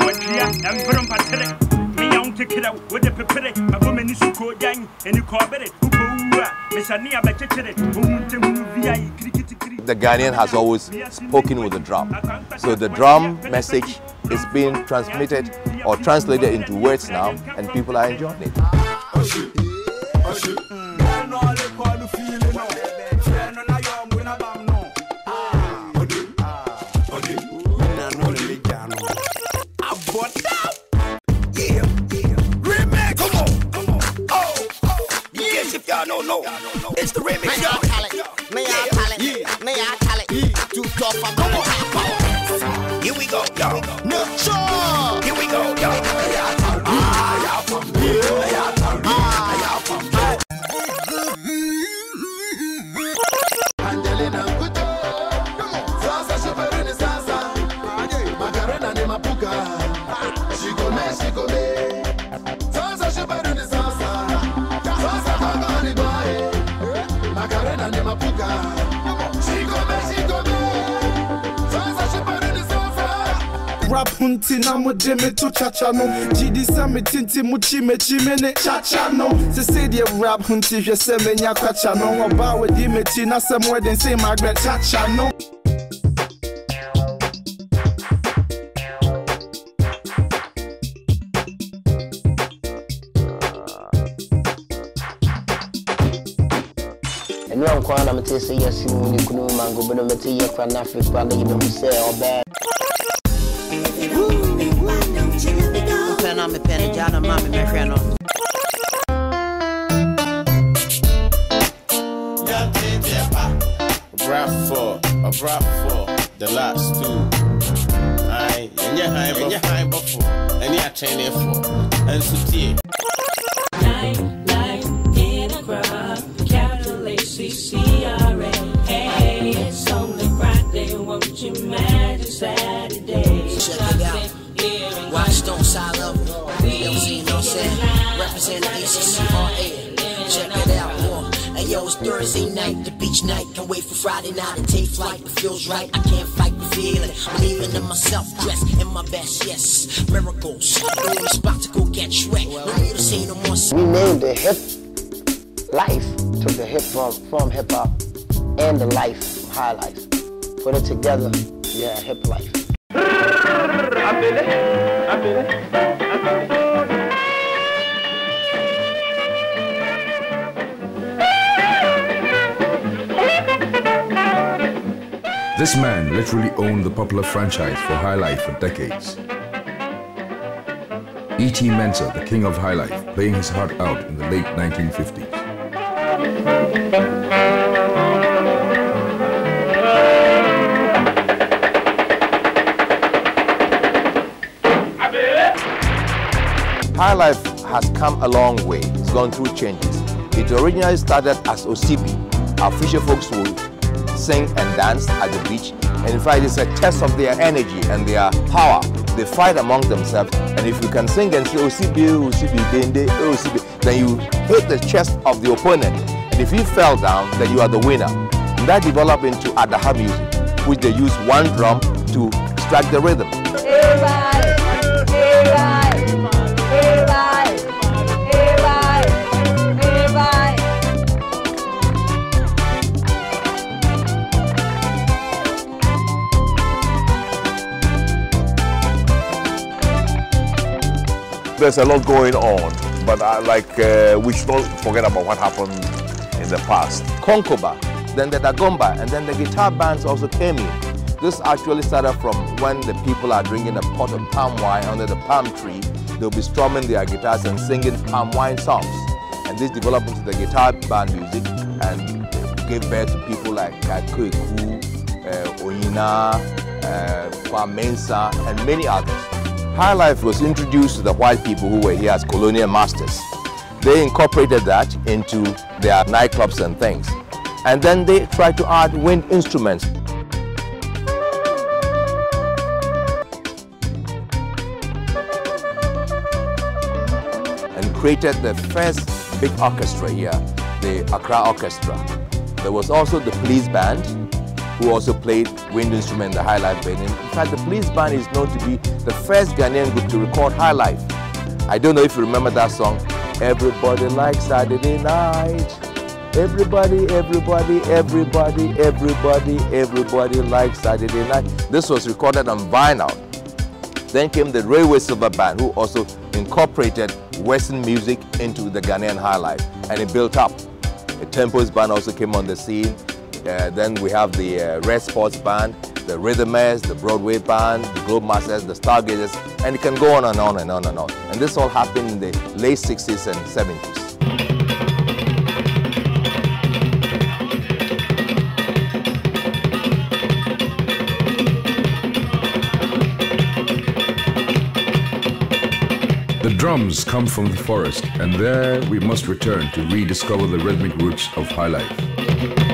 wɔdua ɛmboro mpatere menya wo ntekera wo wode pepere mabɔ m'ani so koogyan ani kɔɔbere wokɔwu a mesane a bɛkyekyere wohu ntɛmu viae kirikitikiri The Ghanaian has always spoken with the drum. So the drum message is being transmitted or translated into words now, and people are enjoying it. Me to chacha no gyidi sɛ me tente mu kyi m'akyi me ne chacha no sese deɛ rap hunti hwɛ sɛ menya kwacha no ɔbaa wadi m'akyi na sɛ mmɔden sɛ magrɛ chacha no ɛno a nkwa na mete sɛ yɛsi mu ne kunu mango bi no mete yɛ kora na afei kora na yɛbɛhu sɛ ɔbɛɛ Mepɛ na mepɛ no gya no. Ma me mɛhwɛ Bravo, a bravo, the last two. Aye, and yeah, I'm yeah, I'm before, and yeah, chain it for, and so together yeah hip life This man literally owned the popular franchise for High Life for decades. E.T. Mensah, the king of High Life, playing his heart out in the late 1950s. High Life has come a long way. It's gone through changes. It originally started as Osibi. Our fisher folks would sing and dance at the beach. And in fact, it's a test of their energy and their power. They fight among themselves. And if you can sing and say Osibi, Osibi, Dende, Osibi, then you hit the chest of the opponent. And if he fell down, then you are the winner. And that developed into Adaha music, which they use one drum to strike the rhythm. There's a lot going on, but I, like uh, we should not forget about what happened in the past. Konkoba, then the Dagomba, and then the guitar bands also came in. This actually started from when the people are drinking a pot of palm wine under the palm tree. They'll be strumming their guitars and singing palm wine songs. And this developed into the guitar band music and gave birth to people like Kakaiku, uh, Onyina, uh, Kwamensa, and many others. High life was introduced to the white people who were here as colonial masters. They incorporated that into their nightclubs and things. And then they tried to add wind instruments. And created the first big orchestra here, the Accra Orchestra. There was also the police band, who also played wind instrument in the high life band. In fact, the police band is known to be the first Ghanaian group to record high life. I don't know if you remember that song. Everybody likes Saturday night. Everybody, everybody, everybody, everybody, everybody likes Saturday night. This was recorded on vinyl. Then came the Railway Silver Band, who also incorporated Western music into the Ghanaian high life, and it built up. The Tempos Band also came on the scene. Uh, then we have the uh, Red Sports Band, the Rhythmers, the Broadway Band, the Globe Masters, the Stargazers, and it can go on and on and on and on. And this all happened in the late 60s and 70s. The drums come from the forest, and there we must return to rediscover the rhythmic roots of high life.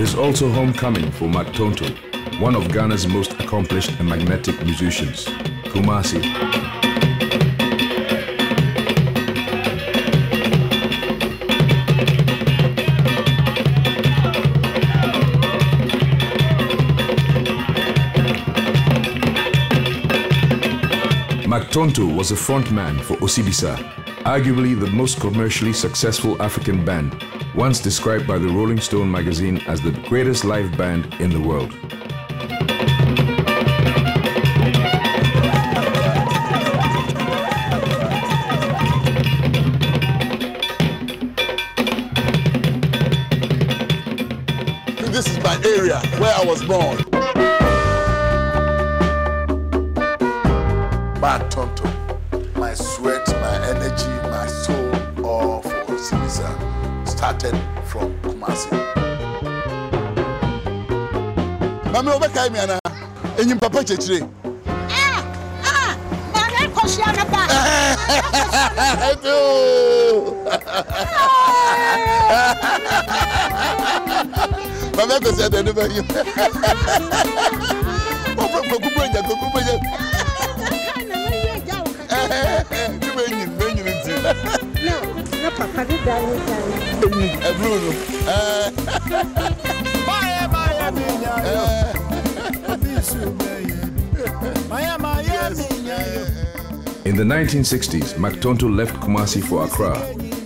Is also homecoming for Mac Tontoh, one of Ghana's most accomplished and magnetic musicians, Kumasi. Mac Tontoh was a frontman for Osibisa, arguably the most commercially successful African band, once described by the Rolling Stone magazine as the greatest live band in the world. This is my area where I was born. mi ana enyim papa kyekyere. Mama kò sí ẹ̀dọ̀ ní báyìí. Mo fẹ́ kókó bóyá kókó bóyá. Bí mo yin mo yin ti. Na papa bí da ni da ni. Ẹ̀bùrù nù. Báyẹ̀ báyẹ̀ mi yàn yọ. In the 1960s, Mac Tontoh left Kumasi for Accra,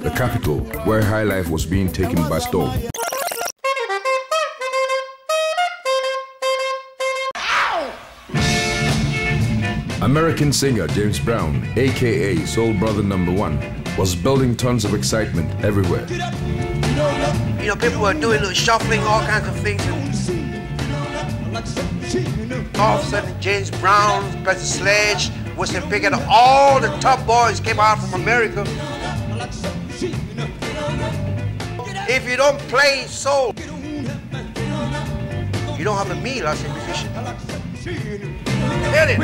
the capital where high life was being taken by storm. American singer James Brown, aka Soul Brother Number One, was building tons of excitement everywhere. You know, people were doing little shuffling, all kinds of things. All of a sudden, James Brown, Spencer Sledge, Wilson Pickett, all the top boys came out from America. If you don't play soul, you don't have a meal as a musician. Get it?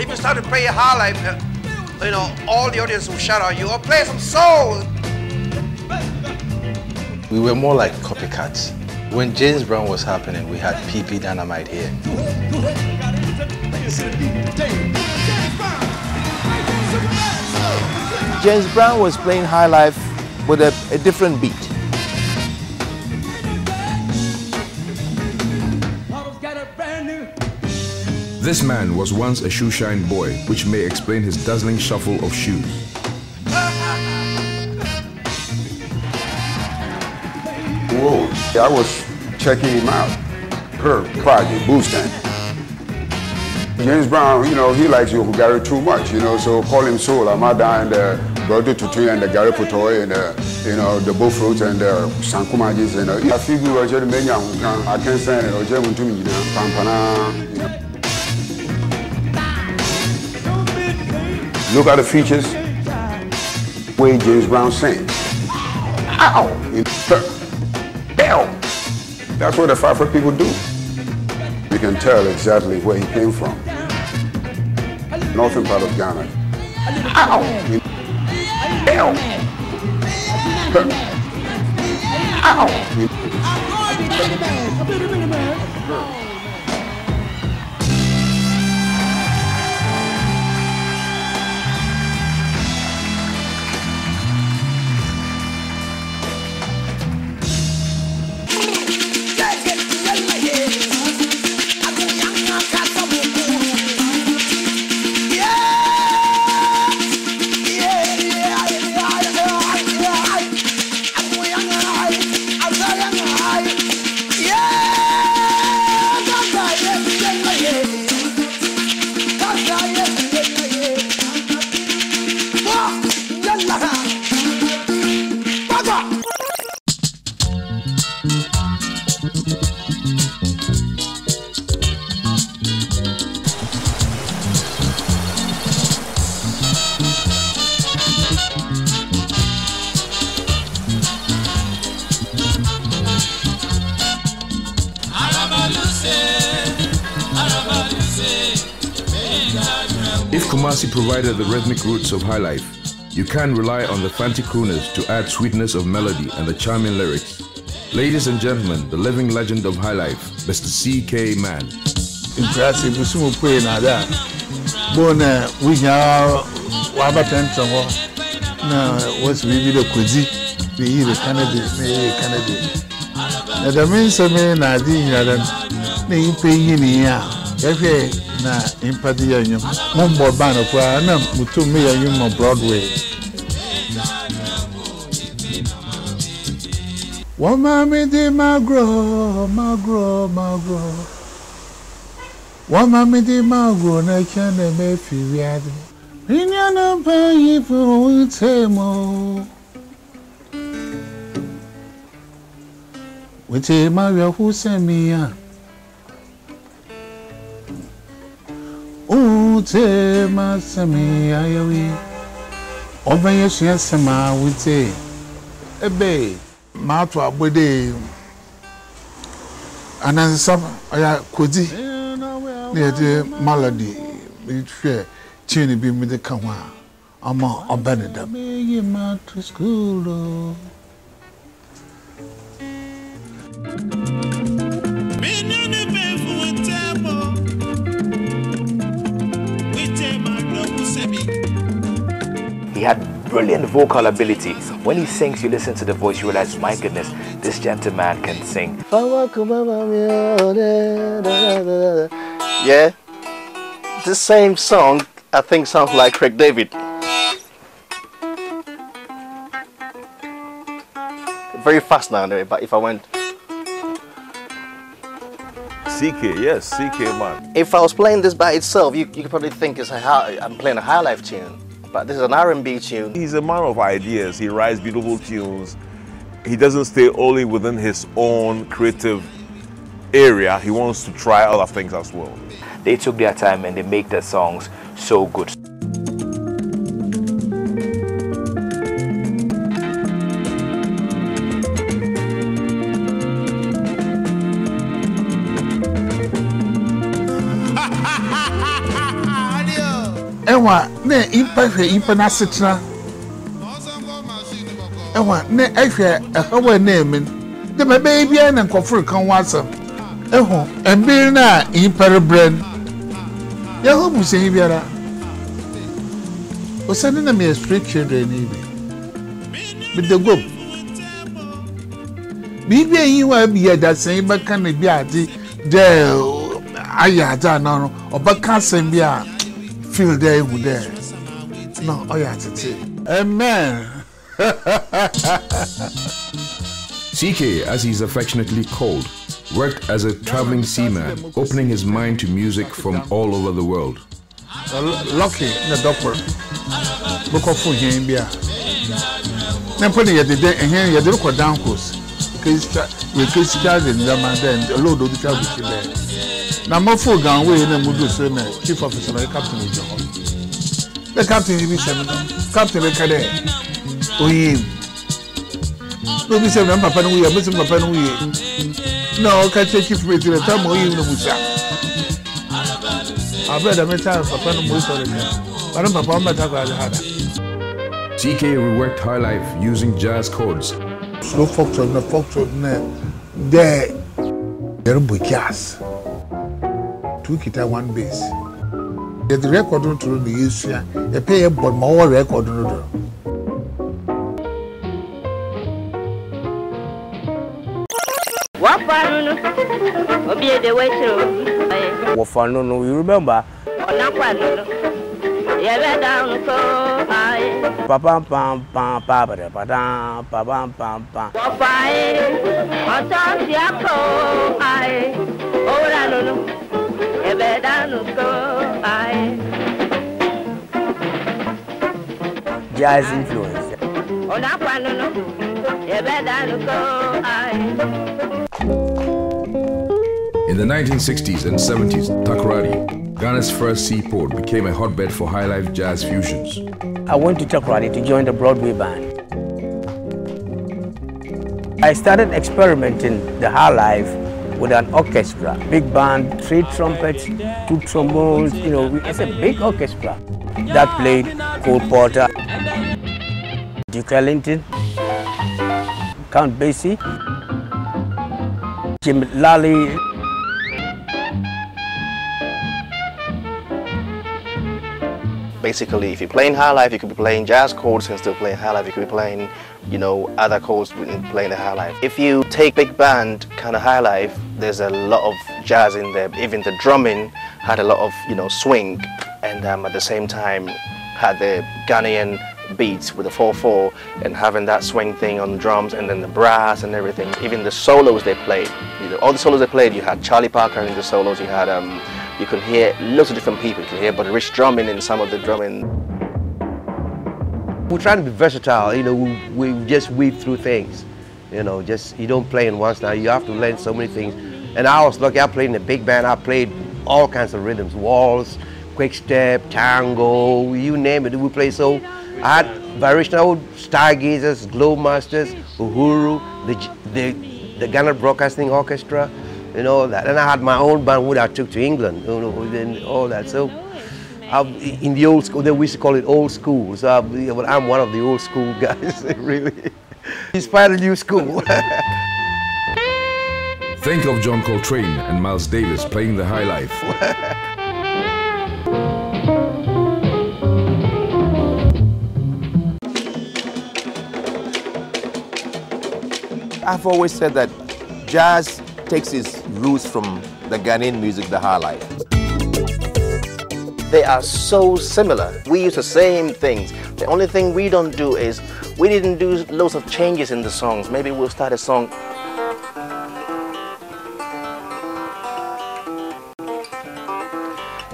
If you start to play a high life, uh, you know, all the audience will shout at you, or play some soul. We were more like copycats. When James Brown was happening, we had PP Dynamite here. James Brown was playing high life with a, a different beat. This man was once a shoeshine boy, which may explain his dazzling shuffle of shoes. I was checking him out. Her project, Boostan. James Brown, you know, he likes Yoko Gary too much, you know, so call him Soul, Amada and uh, Brother Tutu and the Gary Potoy and, uh, you know, the Buffaloes and the uh, Sankumajis and, uh, I feel good, I can't say it, Roger Muntumi, Pampana, you know. Look at the features, way James Brown sings. Ow! Bell! That's what the Frafra people do. You can tell exactly where he came from. Northern part of Ghana. Ow! Bell! Ow! Provided the rhythmic roots of high life, you can rely on the Fanti crooners to add sweetness of melody and the charming lyrics. Ladies and gentlemen, the living legend of high life, Mr. C.K. Mann. nkurase busumu pue na ada bo na wunya wabatɛntɛ hɔ na wɔsi biribi dɛ kodzi na eyi de kanadi na eyi de kanadi na dɛm nsɛm yi na ade nyinara no na nyimpa yi ne yi a yɛhwɛ na mpa de yɛ nnwom mommɔ ban no koraa na mutum meyɛ nnwom ma broadway. Wọ́n máa mi di magro magro magro wọ́n máa mi di magro n'ekyɛ na ɛmɛ fi wiade ìní ànàbà yìí fi òun tẹ̀ mọ́ wòtí ma yọ ọ̀hún sẹ́mi yàn. wote ma sɛm ayawe ɔbɛyɛ sua sɛm a wote ebe maato abɔde anansesam ɔyɛ kodi na yɛde malady hwɛ chain bi mu de ka ho a ama ɔbɛ ne dam Thank you. He had brilliant vocal ability. When he sings, you listen to the voice, you realize, my goodness, this gentleman can sing. Yeah. the same song, I think, sounds like Craig David. Very fast now, anyway, but if I went. CK, yes, CK Mann. If I was playing this by itself, you, you could probably think it's a high, I'm playing a high life tune. But this is an R&B tune. He's a man of ideas. He writes beautiful tunes. He doesn't stay only within his own creative area. He wants to try other things as well. They took their time and they make their songs so good. Na impa hwɛ impa n'asetena. Ɛwa na ɛhwɛ ɛhaw a na de ma ɛbɛyɛ biara na nkɔfo ka ho asɛm. Ɛho na impa rebrɛ no. Yɛho busanyi biara. Osani na meyɛ straight children ni bi. Mede gom biribi a yi wa bi yɛ dasan bɛka na bi ade dɛ ayɛ ade ana no ɔbɛka asɛm bi a feel there with there. No, oh yeah, it's Amen. CK, as he's affectionately called, worked as a traveling seaman, opening his mind to music from all over the world. Uh, lucky, the doctor. Book of food here in Then put it the day and here you look down coast. Because uh, we kiss child in the man then a load of the child there. na mmɔfo gan wei na mu do so na uh, chief officer captain gyina hɔ na captain bi sɛm no captain ka dɛ oyim na obi sɛ na papa no wuyɛ mbɛsɛ papa no wuyɛ na ɔka kyerɛ chief mate na tam oyim na musa abɛ dɛm ta papa no mu sɔre ka ɔno papa ɔmbɛta kɔ ade hada TK reworked high life using jazz chords. slow folk trot na folk trot na dɛ yɛrebɔ jazz. Two kita one bass yɛde record no toro no yɛsua yɛpɛ yɛ bɔ ma ɔwɔ record no do Wafa nunu, obi ede wechiru. Wafa nunu, you remember? Onakwa nunu, yebe down so high. Pa pam pam pam pa pa da pa da pa pam pam pam. Wafa e, ọtọ si akọ high. Owura nunu, yebe down so high. Jazz influence. Onakwa nunu, In the 1960s and 70s, Takoradi, Ghana's first seaport, became a hotbed for highlife jazz fusions. I went to Takoradi to join the Broadway band. I started experimenting the high life with an orchestra, big band, three trumpets, two trombones, you know, it's a big orchestra that played Cole Porter, Duke Ellington, Count Basie, Jim Lally, Basically, if you're playing high life, you could be playing jazz chords and still playing high life. You could be playing, you know, other chords and playing the high life. If you take big band kind of high life, there's a lot of jazz in there. Even the drumming had a lot of, you know, swing, and um, at the same time had the Ghanaian beats with the 4-4 and having that swing thing on drums and then the brass and everything. Even the solos they played, you know, all the solos they played, you had Charlie Parker in the solos, you had um, you can hear lots of different people. You can hear Buddy Rich drumming in some of the drumming. We're trying to be versatile, you know, we, we just weave through things. You know, just you don't play in one style, you have to learn so many things. And I was lucky, I played in a big band, I played all kinds of rhythms, waltz, quick step, tango, you name it, we played so. I had variational stargazers, glow masters, Uhuru, the, the, the Ghana Broadcasting Orchestra, you know that. And I had my own band which I took to England, you know, and all that. So I, in the old school, they used to call it old school. So I, I'm one of the old school guys, really. Inspired a new school. Think of John Coltrane and Miles Davis playing the high life. I've always said that jazz takes its roots from the Ghanaian music, the high life. They are so similar. We use the same things. The only thing we don't do is we didn't do loads of changes in the songs. Maybe we'll start a song.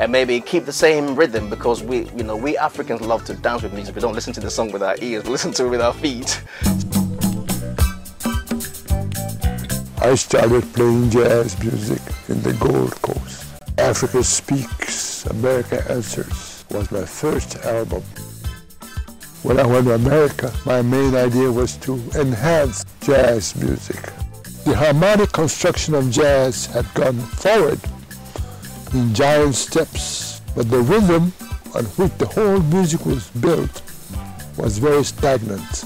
And maybe keep the same rhythm because we, you know, we Africans love to dance with music. We don't listen to the song with our ears, we listen to it with our feet. I started playing jazz music in the Gold Coast. Africa Speaks, America Answers was my first album. When I went to America, my main idea was to enhance jazz music. The harmonic construction of jazz had gone forward in giant steps, but the rhythm on which the whole music was built was very stagnant.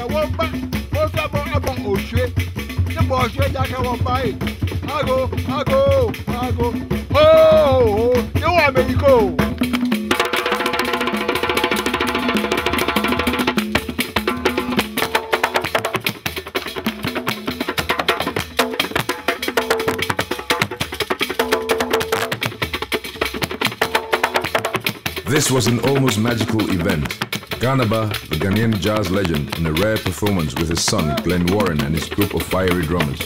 jaka wọba wọsọ bọ ẹbọ òṣè níbo òṣè jaka wọba yìí ago ago ago ooo níwọ àmẹyíkò. This was an almost magical event. Ghanaba, the Ghanaian jazz legend, in a rare performance with his son Glenn Warren and his group of fiery drummers.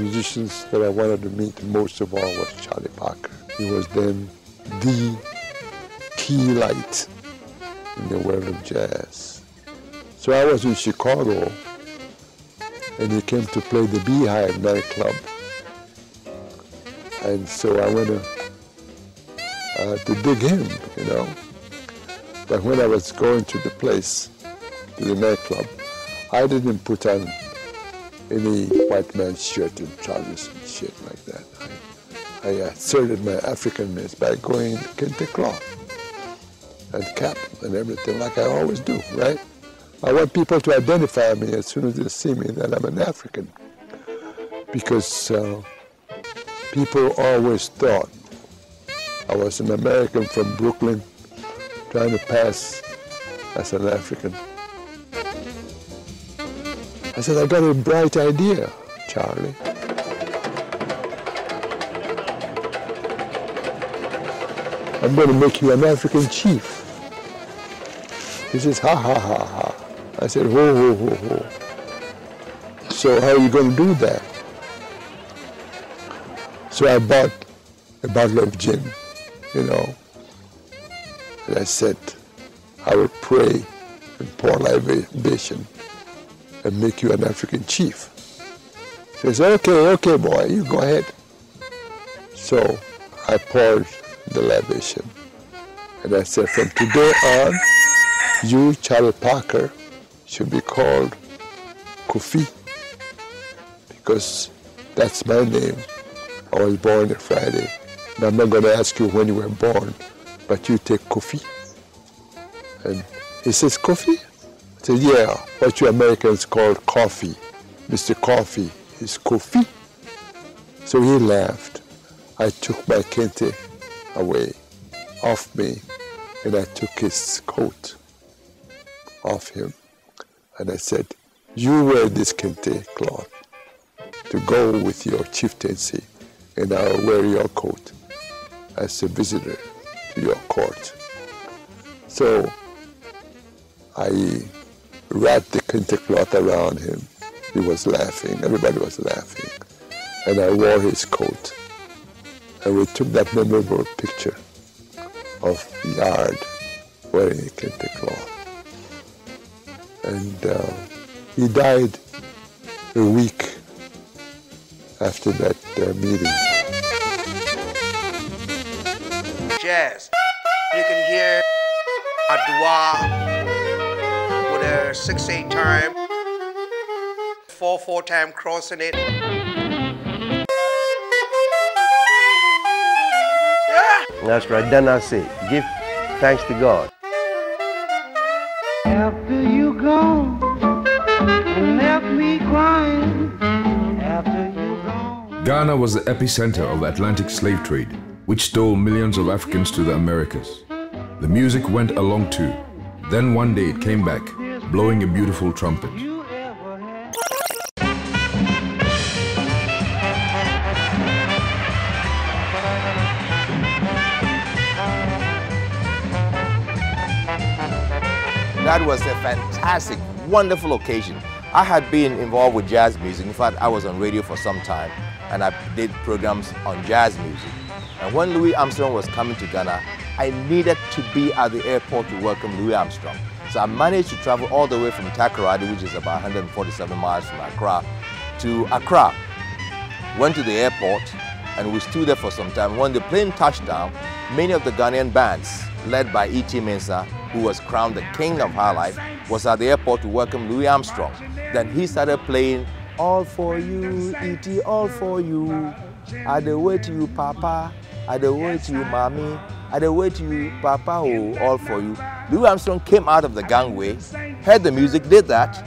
Musicians that I wanted to meet most of all was Charlie Parker. He was then the key light in the world of jazz. So I was in Chicago and he came to play the Beehive nightclub. And so I went to, uh, to dig him, you know. But when I was going to the place, to the nightclub, I didn't put on any white man's shirt and trousers and shit like that. I, I asserted my Africanness by going kente cloth and cap and everything like I always do, right? I want people to identify me as soon as they see me that I'm an African because uh, people always thought I was an American from Brooklyn trying to pass as an African. I said, I've got a bright idea, Charlie. I'm going to make you an African chief. He says, ha ha ha ha. I said, ho ho ho ho. So how are you going to do that? So I bought a bottle of gin, you know, and I said, I will pray and pour libation and make you an African chief. He says, okay, okay, boy, you go ahead. So I poured the libation. And I said, from today on, you, Charlie Parker, should be called Kofi because that's my name. I was born a Friday. And I'm not going to ask you when you were born, but you take Kofi. And he says, Kofi? Said, yeah, what you Americans call coffee. Mr. Coffee is Kofi. So he laughed. I took my kente away, off me, and I took his coat off him. And I said, you wear this kente cloth to go with your chieftaincy, and I'll wear your coat as a visitor to your court. So I wrapped the kente cloth around him. He was laughing. Everybody was laughing. And I wore his coat. And we took that memorable picture of Yard wearing a kente cloth. And uh, he died a week after that uh, meeting. Jazz. You can hear a dua a 6-8 time, 4-4 time crossing it. That's right. Then I say, give thanks to God. After you gone and left me crying. After you gone. Ghana was the epicenter of the Atlantic slave trade, which stole millions of Africans to the Americas. The music went along too. Then one day it came back, blowing a beautiful trumpet. That was a fantastic, wonderful occasion. I had been involved with jazz music. In fact, I was on radio for some time and I did programs on jazz music. And when Louis Armstrong was coming to Ghana, I needed to be at the airport to welcome Louis Armstrong. So I managed to travel all the way from Takoradi, which is about 147 miles from Accra, to Accra. Went to the airport and we stood there for some time. When the plane touched down, many of the Ghanaian bands, led by E.T. Mensah, who was crowned the king of high life, was at the airport to welcome Louis Armstrong. Then he started playing All for You, E.T., All for You. I the wait to you, Papa. I the wait to you, Mommy. I the wait to you, Papa, oh, all for you. Louis Armstrong came out of the gangway, heard the music, did that,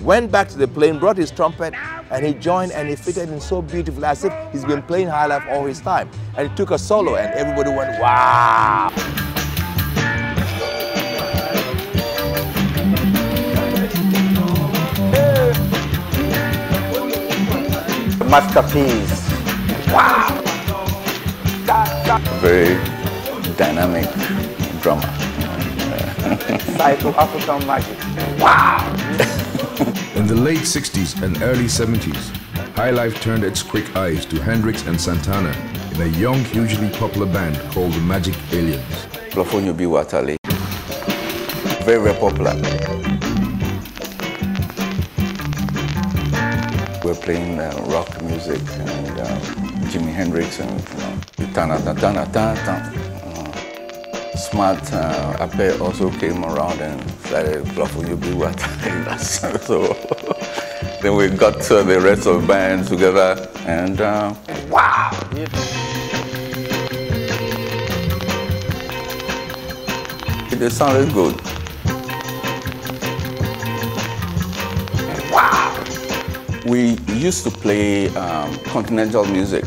went back to the plane, brought his trumpet, and he joined and he fitted in so beautifully as if he's been playing high life all his time. And he took a solo and everybody went, wow. masterpiece. Wow. Very dynamic drummer. Psycho African magic. Wow. In the late 60s and early 70s, High Life turned its quick eyes to Hendrix and Santana in a young, hugely popular band called the Magic Aliens. Plafonio B. Very, very popular. We're playing uh, rock music and uh, Jimi Hendrix and you know, tana tana tana tana. tana. Uh, Smart uh, Ape also came around and started Plafonio B. Watale. so then we got uh, the rest of the band together and uh, wow! It sounded good. Wow! We used to play um, continental music,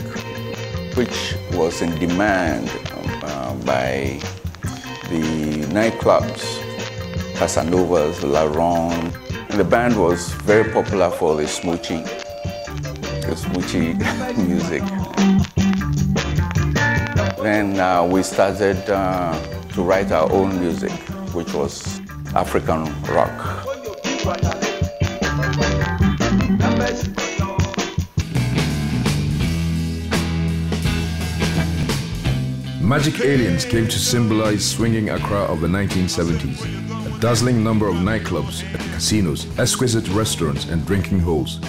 which was in demand um, uh, by nightclubs, Casanovas, La Ronde. And the band was very popular for the smoochy, the smoochie music. Then uh, we started uh, to write our own music, which was African rock. Magic Aliens came to symbolize swinging Accra of the 1970s. A dazzling number of nightclubs, casinos, exquisite restaurants, and drinking holes.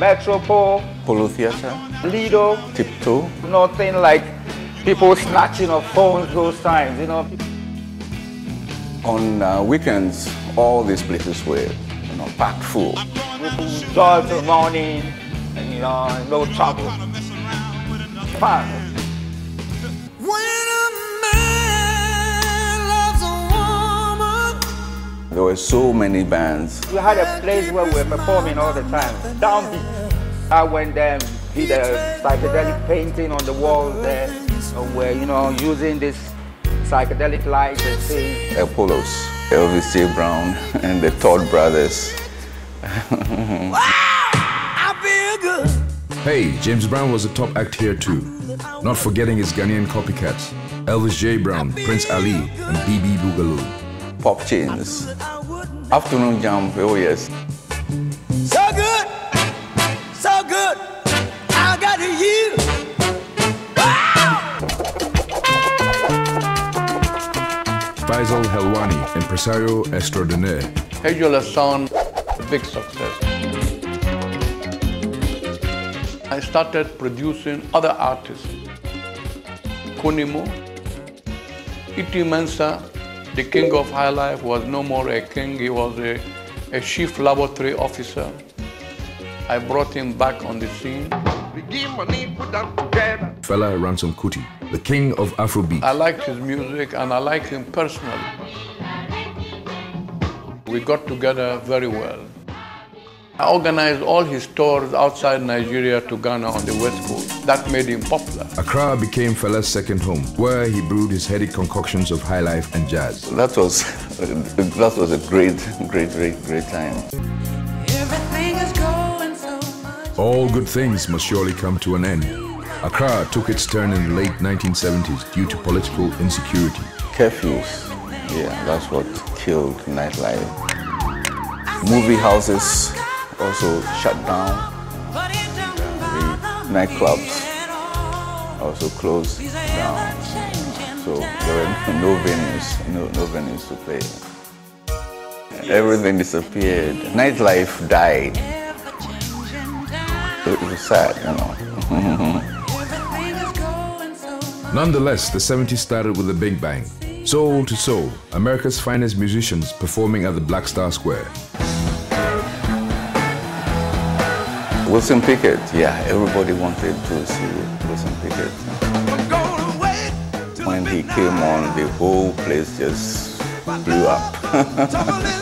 Metropole, Polo Theatre, Lido, Tiptoe. nothing like people snatching of phones those times, you know. On uh, weekends, all these places were you know, packed full. We go till morning, and you know, no trouble. Fun. There were so many bands. We had a place where we were performing all the time, downbeat. I went there, did a psychedelic painting on the walls there, and we're, you know, using this psychedelic lights and things. Apollos, Elvis J. Brown, and the Todd Brothers. wow, Hey, James Brown was a top act here too. Not forgetting his Ghanaian copycats, Elvis J. Brown, Prince Ali, and BB Boogaloo. Pop Chains. Afternoon Jam, oh yes. So good, so good. I got you. Faisal Helwani, impresario extraordinaire. Hedzoleh Sound, big success. I started producing other artists. Kunimo, E.T. Mensah, the king of high life, was no more a king, he was a, a chief laboratory officer. I brought him back on the scene. Fela Ransome Kuti, the king of Afrobeat. I liked his music and I liked him personally. We got together very well. I organized all his tours outside Nigeria to Ghana on the west coast. That made him popular. Accra became Fela's second home, where he brewed his heady concoctions of high life and jazz. That was that was a great, great, great, great time. All good things must surely come to an end. Accra took its turn in the late 1970s due to political insecurity. Curfews, yeah, that's what killed nightlife. Movie houses also shut down. The nightclubs also closed down. So there were no venues, no, no venues to play. Everything disappeared. Nightlife died. It was sad, you know. Nonetheless, the 70s started with a big bang. Soul to Soul, America's finest musicians performing at the Black Star Square. Wilson Pickett, yeah, everybody wanted to see Wilson Pickett. When he came on, the whole place just blew up.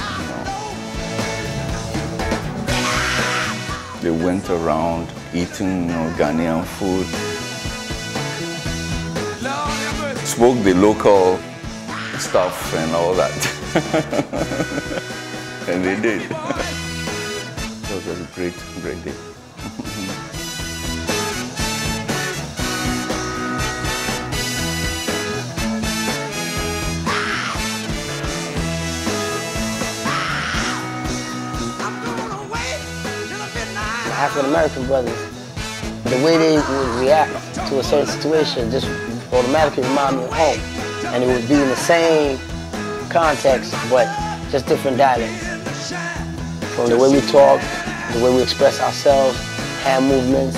They went around eating you know, Ghanaian food, spoke the local stuff and all that. and they did. it was a great, great day. African American brothers, the way they would react to a certain situation just automatically remind me of home. And it would be in the same context, but just different dialects. From the way we talk, the way we express ourselves, hand movements.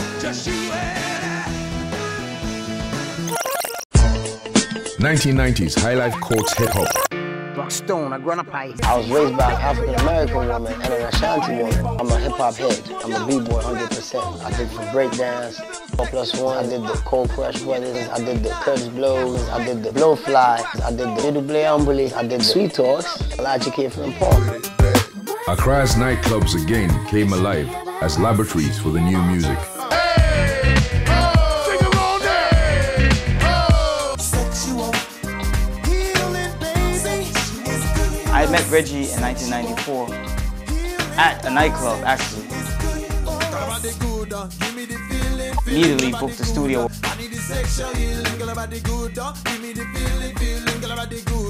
1990s High Life Courts Hip Hop. Stone, I grew up I was raised by an African American woman and an Ashanti woman. I'm a hip hop head. I'm a b-boy 100%. I did for breakdance, 4 plus 1. I did the Cold Crush Brothers. I did the Kurtis Blows. I did the Blowfly. I did the Little Blair Umberly. I did the Sweet Talks. Logic here from Paul. Accra's nightclubs again came alive as laboratories for the new music. Met Reggie in 1994 at a nightclub, actually. Immediately booked the studio.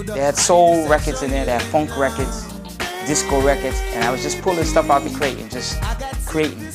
They had soul records in there, they had funk records, disco records, and I was just pulling stuff out the crate and just creating,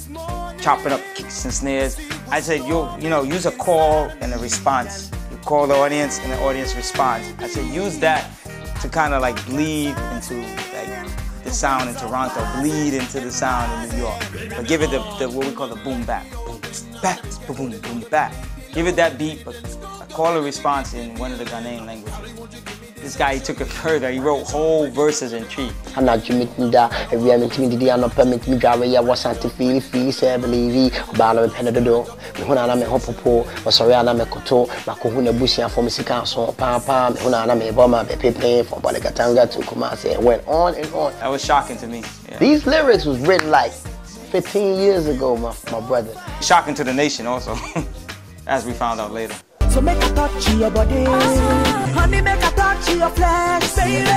chopping up kicks and snares. I said, you you know, use a call and a response. You call the audience and the audience responds. I said, use that to kind of like bleed into like the sound in Toronto, bleed into the sound in New York. But give it the, the what we call the boom bap, Boom bap, boom, boom bap. Give it that beat, but a call and response in one of the Ghanaian languages. This guy he took it further. He wrote whole verses in Twi. anadwo metumi da. Awia metumi didi anɔpɛ metumi dware yɛ wɔ sante fiili fiili sɛ belivi ɔbaa no mepɛ no dodo mehu na na meho popo. Ɔsɔre a na mekoto makɔhu n'abusuafoɔ me sika so paapaa mehu na na mebɔ ma bɛpepe from Bolikatanga to Kumasi and went on and on. That was shocking to me. Yeah. these lyrics was written like 15 years ago my, my brother. Shocking to the nation also, as we found out later. So make a touch your body. Honey, make a touch your flesh, baby.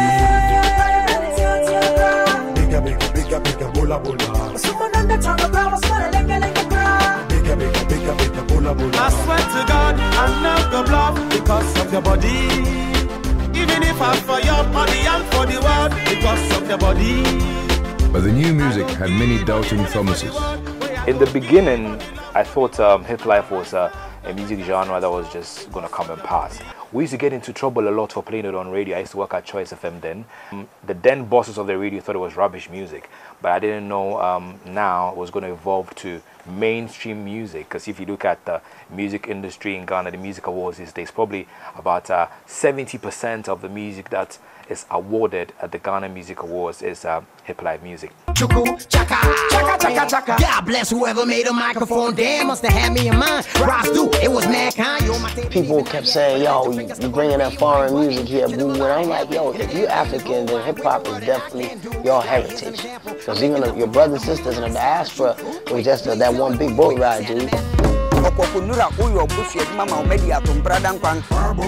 Bigger, bigger, bigger, bigger, bola, bola. Someone on the tongue of brown, smell like a like a brown. Bigger, bigger, bigger, bigger, bola, bola. I swear to God, I never bluff because of your body. Even if I'm for your body and for the world, because of your body. But the new music had many doubting Thomases. In the beginning, I thought um, hip life was uh, a music genre that was just gonna come and pass. We used to get into trouble a lot for playing it on radio. I used to work at Choice FM then. Um, the then bosses of the radio thought it was rubbish music, but I didn't know um, now it was going to evolve to mainstream music. Because if you look at the music industry in Ghana, the music awards these days, probably about uh, 70% of the music that is awarded at the Ghana Music Awards is uh, hip life music. Chuku, chaka, chaka, chaka, chaka. God bless whoever made a microphone. Damn, must have had me in mind. Ross do, it was mankind. Yo, people kept saying yo you, you bringing that foreign music here boo and I'm like yo if you're African then hip hop is definitely your heritage because even your brothers and sisters in the diaspora it was just that one big boat ride dude ɔkɔkɔ nura woyɛ ɔbosua adwuma ma ɔmadi atomprada nkwan sɛ wo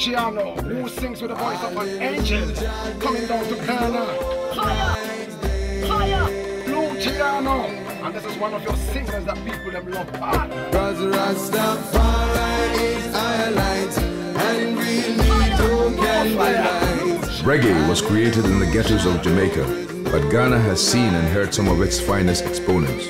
Luciano, who sings with the voice of an angel, coming down to Ghana. Luciano, and this is one of your singers that people them love. Ah. Cause Rastafari is our light, and we need to candlelight. Reggae was created in the ghettos of Jamaica, but Ghana has seen and heard some of its finest exponents.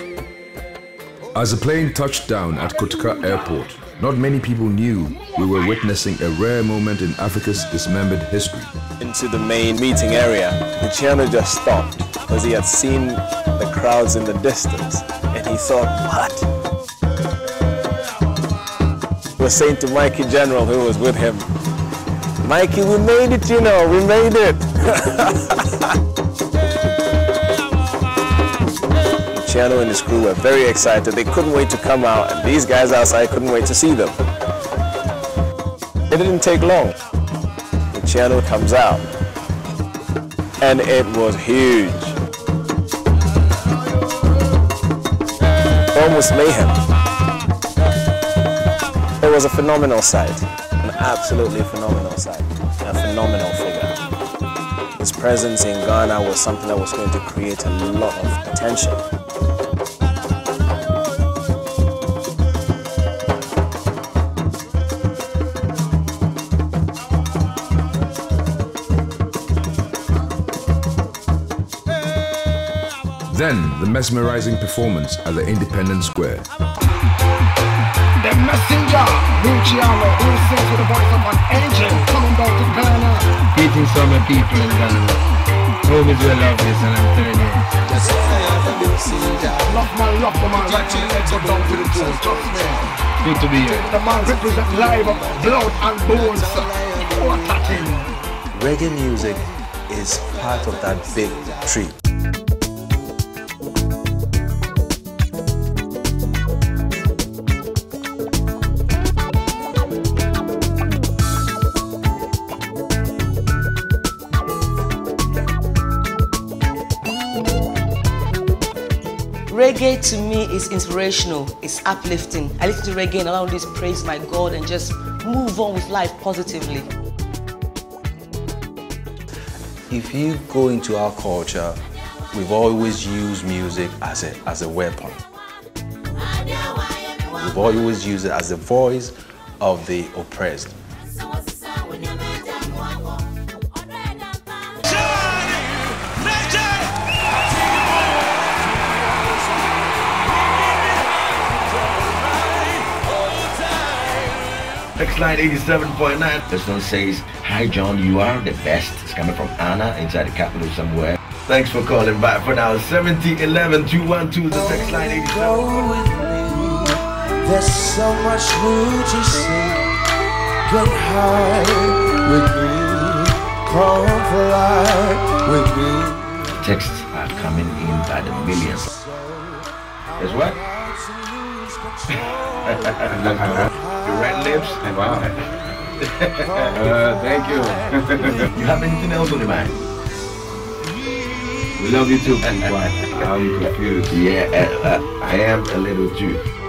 As the plane touched down at Kotoka Airport, Not many people knew we were witnessing a rare moment in Africa's dismembered history. Into the main meeting area, Luciano just stopped because he had seen the crowds in the distance and he thought, what? He was saying to Mikey General, who was with him, Mikey, we made it, you know, we made it. Luciano and his crew were very excited. They couldn't wait to come out, and these guys outside couldn't wait to see them. It didn't take long. The Luciano comes out, and it was huge. Almost mayhem. It was a phenomenal sight, an absolutely phenomenal sight, a phenomenal figure. His presence in Ghana was something that was going to create a lot of attention. The mesmerizing performance at the Independence Square. The messenger, Luciano, who sings with the voice of an angel, coming down to Ghana. Greeting so many people in Ghana. Homies will love this and I'm telling you. Love man, love the man, right from the head go down to the toe, trust me. Good to be here. The man represent live, blood and bones. What a thing. Reggae music is part of that big tree. Reggae to me is inspirational, it's uplifting. I listen to reggae and allow this praise my God and just move on with life positively. If you go into our culture, we've always used music as a, as a weapon. We've always used it as the voice of the oppressed. Next line 87.9. This one says, Hi John, you are the best. It's coming from Anna inside the capital somewhere. Thanks for calling back for now. 70 11 212 is the text line 87. There's so much mood to see. Get high with me. Come fly with me. Texts are coming in by the millions. Guess what? The red lips. Wow. uh, thank you. you have anything else on your mind? We love you too, P1. I'm confused. Yeah, uh, uh, I am a little too.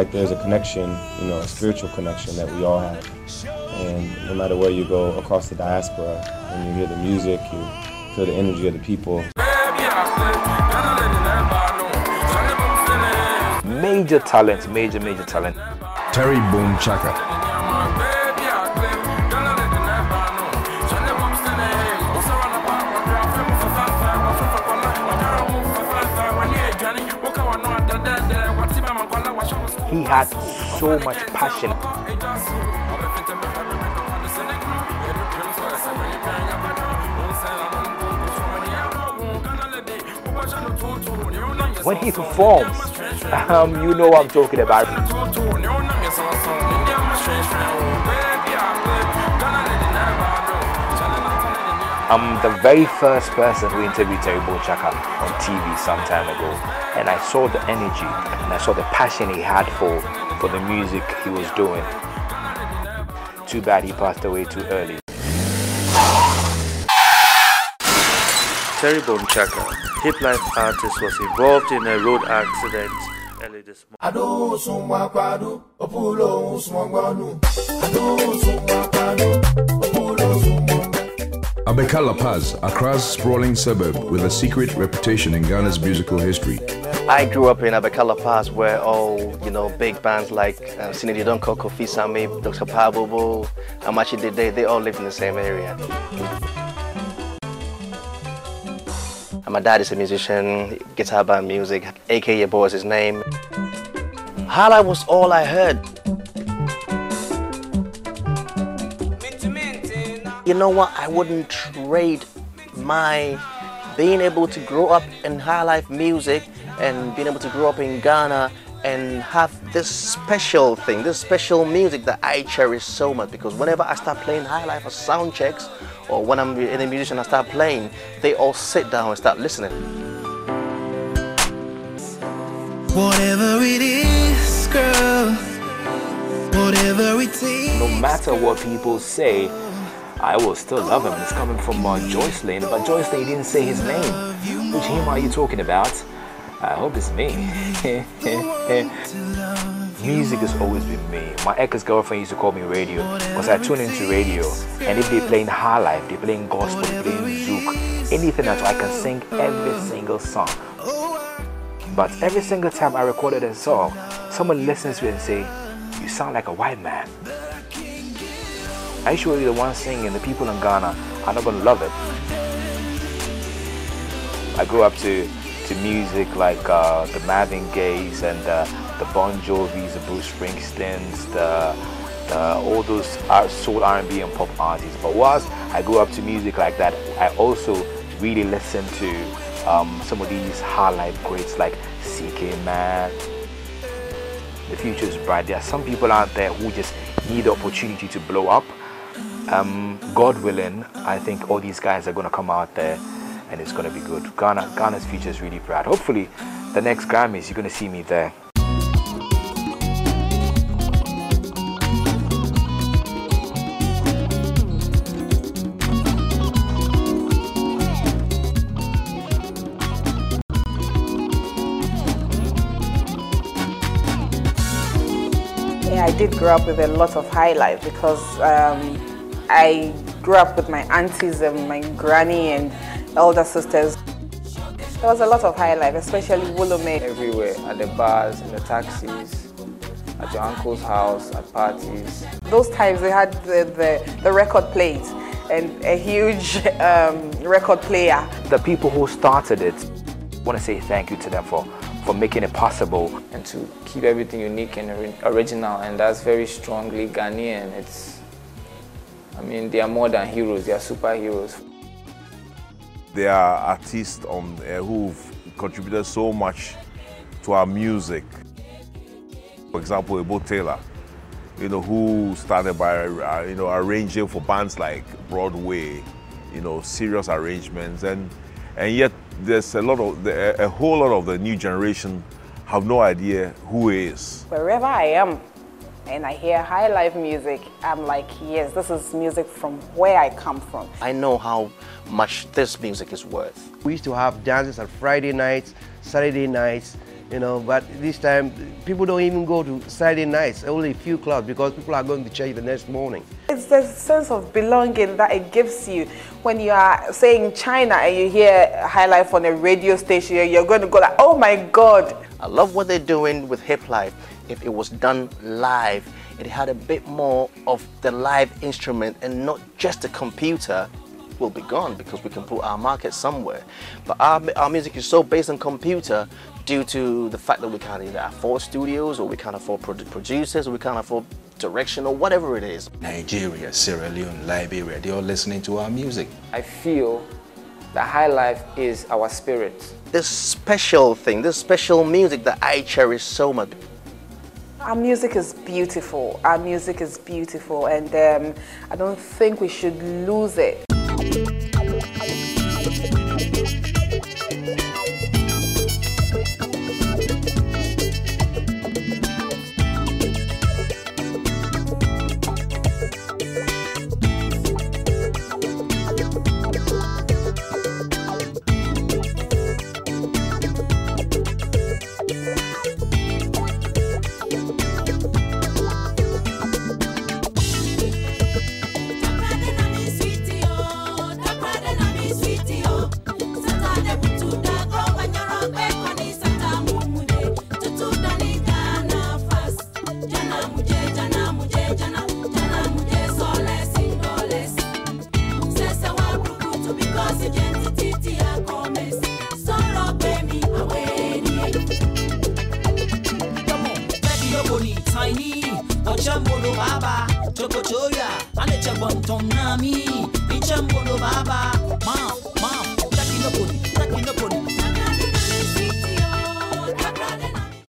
Like there's a connection, you know, a spiritual connection that we all have. And no matter where you go across the diaspora, when you hear the music, you feel the energy of the people. Major talent, major, major talent. Terry Bonchaka. He had so much passion. When he performs, um, you know what I'm talking about. I'm the very first person who interviewed Terry Chaka on TV some time ago, and I saw the energy and I saw the passion he had for for the music he was doing. Too bad he passed away too early. Terry Bonchaka, hip life artist, was involved in a road accident early this morning. Adosunwakwado, opulo usmongwanu. Adosunwakwado, opulo usmongwanu. Abeka La Paz, Accra's sprawling suburb with a secret reputation in Ghana's musical history. I grew up in Abeka La Paz where all, you know, big bands like uh, Sinidi Donko, Kofi Sammy, Dr. Pabobo, Amakye Dede, they all live in the same area. And my dad is a musician, guitar band music, aka Boy is his name. Hala was all I heard. You know what? I wouldn't trade my being able to grow up in high life music and being able to grow up in Ghana and have this special thing, this special music that I cherish so much because whenever I start playing high life or sound checks or when I'm in a musician I start playing, they all sit down and start listening. Whatever it is, girl. Whatever it takes. No matter what people say, I will still love him. It's coming from uh, Joyce Lane, but Joyce Lane didn't say his name. Which him are you talking about? I hope it's me. Music has always been me. My ex-girlfriend used to call me radio because I tune into radio and if they're playing high life, they're playing gospel, they're playing zouk, anything at all, I can sing every single song. But every single time I recorded a song, someone listens to it and say, you sound like a white man. I sure you're the one singing, the people in Ghana are not gonna love it. I grew up to to music like uh, the Marvin Gayes and uh, the Bon Jovis, the Bruce Springsteens, the, the all those soul R&B and pop artists. But whilst I grew up to music like that, I also really listened to um, some of these hard life greats like CK Mann. The future is bright. There are some people out there who just need the opportunity to blow up. Um, God willing, I think all these guys are going to come out there and it's going to be good. Ghana, Ghana's future is really bright. Hopefully, the next Grammys, you're going to see me there. I did grow up with a lot of high life because um, I grew up with my aunties and my granny and elder sisters. There was a lot of high life, especially Wolome. Everywhere, at the bars, in the taxis, at your uncle's house, at parties. Those times they had the, the, the record plate and a huge um, record player. The people who started it, I want to say thank you to them for, for making it possible. And to keep everything unique and original, and that's very strongly Ghanaian. It's, I mean, they are more than heroes, they are superheroes. There are artists um, uh, who've contributed so much to our music. For example, Ebo Taylor, you know, who started by, uh, you know, arranging for bands like Broadway, you know, serious arrangements, and and yet there's a lot of a whole lot of the new generation have no idea who he is. Wherever I am, and I hear high life music, I'm like, yes, this is music from where I come from. I know how much this music is worth. We used to have dances on Friday nights, Saturday nights, you know, but this time people don't even go to Saturday nights, only a few clubs because people are going to church the next morning. It's the sense of belonging that it gives you when you are saying China and you hear high life on a radio station, you're going to go like, oh my God. I love what they're doing with hip life. If it was done live, it had a bit more of the live instrument and not just a computer will be gone because we can put our market somewhere. But our, our music is so based on computer due to the fact that we can't either afford studios or we can't afford producers or we can't afford direction or whatever it is. Nigeria, Sierra Leone, Liberia, they're all listening to our music. I feel that high life is our spirit. This special thing, this special music that I cherish so much. Our music is beautiful. Our music is beautiful, and um, I don't think we should lose it.